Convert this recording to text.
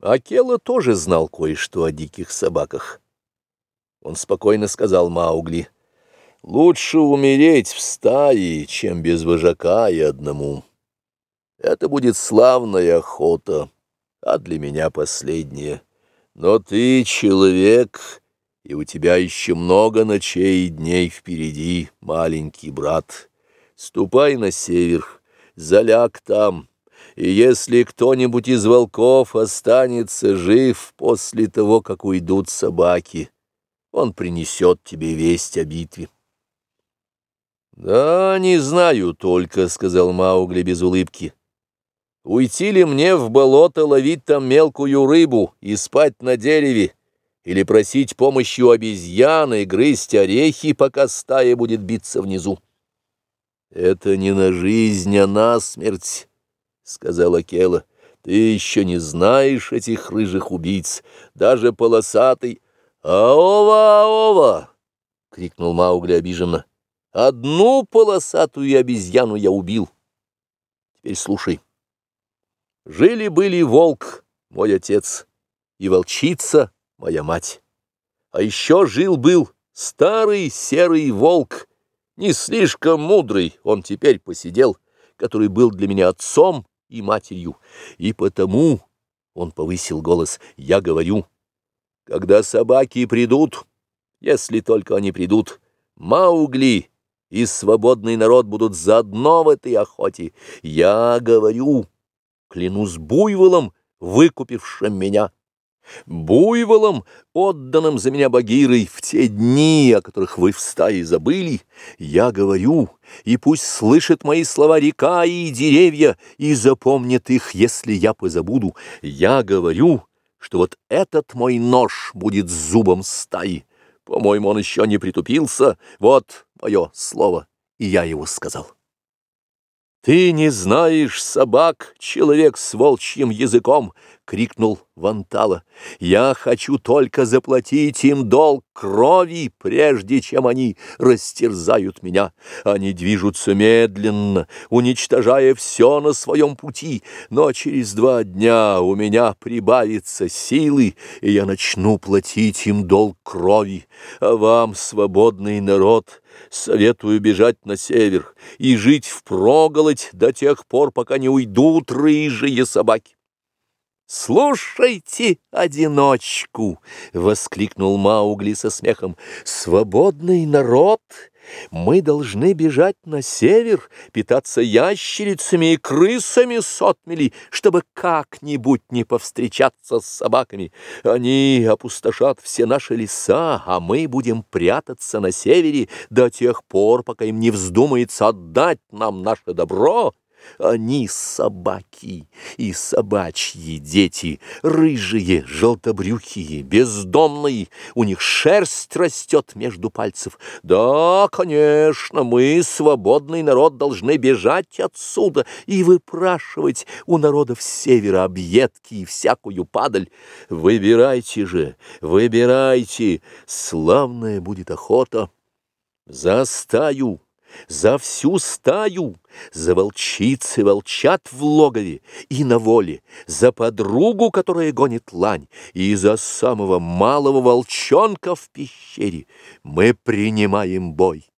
Акела тоже знал кое-что о диких собаках. Он спокойно сказал Маугли, «Лучше умереть в стае, чем без вожака и одному. Это будет славная охота, а для меня последняя. Но ты человек, и у тебя еще много ночей и дней впереди, маленький брат. Ступай на север, заляг там» и если кто-нибудь из волков останется жив после того, как уйдут собаки, он принесет тебе весть о битве. «Да, не знаю только», — сказал Маугли без улыбки. «Уйти ли мне в болото ловить там мелкую рыбу и спать на дереве, или просить помощи у обезьяны грызть орехи, пока стая будет биться внизу?» «Это не на жизнь, а на смерть» сказала Кела. Ты еще не знаешь этих рыжих убийц, даже полосатый. «Аова, аова!» — крикнул Маугли обиженно. «Одну полосатую обезьяну я убил. Теперь слушай. Жили-были волк, мой отец, и волчица, моя мать. А еще жил-был старый серый волк, не слишком мудрый, он теперь посидел, который был для меня отцом и матерью, и потому, — он повысил голос, — я говорю, когда собаки придут, если только они придут, Маугли и свободный народ будут заодно в этой охоте, я говорю, клянусь буйволом, выкупившим меня, Буйволом, отданным за меня Багирой в те дни, о которых вы в стае забыли, я говорю, и пусть слышат мои слова река и деревья, и запомнят их, если я позабуду. Я говорю, что вот этот мой нож будет зубом стаи. По-моему, он еще не притупился. Вот мое слово, и я его сказал. «Ты не знаешь собак, человек с волчьим языком!» — крикнул Вантала. «Я хочу только заплатить им долг крови, прежде чем они растерзают меня. Они движутся медленно, уничтожая все на своем пути, но через два дня у меня прибавится силы, и я начну платить им долг крови. А вам, свободный народ, советую бежать на север и жить впроголодь до тех пор, пока не уйдут рыжие собаки. «Слушайте одиночку!» — воскликнул Маугли со смехом. «Свободный народ! Мы должны бежать на север, питаться ящерицами и крысами сотмели, чтобы как-нибудь не повстречаться с собаками. Они опустошат все наши леса, а мы будем прятаться на севере до тех пор, пока им не вздумается отдать нам наше добро». Они собаки и собачьи дети, рыжие, желтобрюхие, бездомные, у них шерсть растет между пальцев. Да, конечно, мы, свободный народ, должны бежать отсюда и выпрашивать у народов севера объедки и всякую падаль. Выбирайте же, выбирайте, славная будет охота за стаю за всю стаю, за волчицы волчат в логове и на воле, за подругу, которая гонит лань, и за самого малого волчонка в пещере. Мы принимаем бой.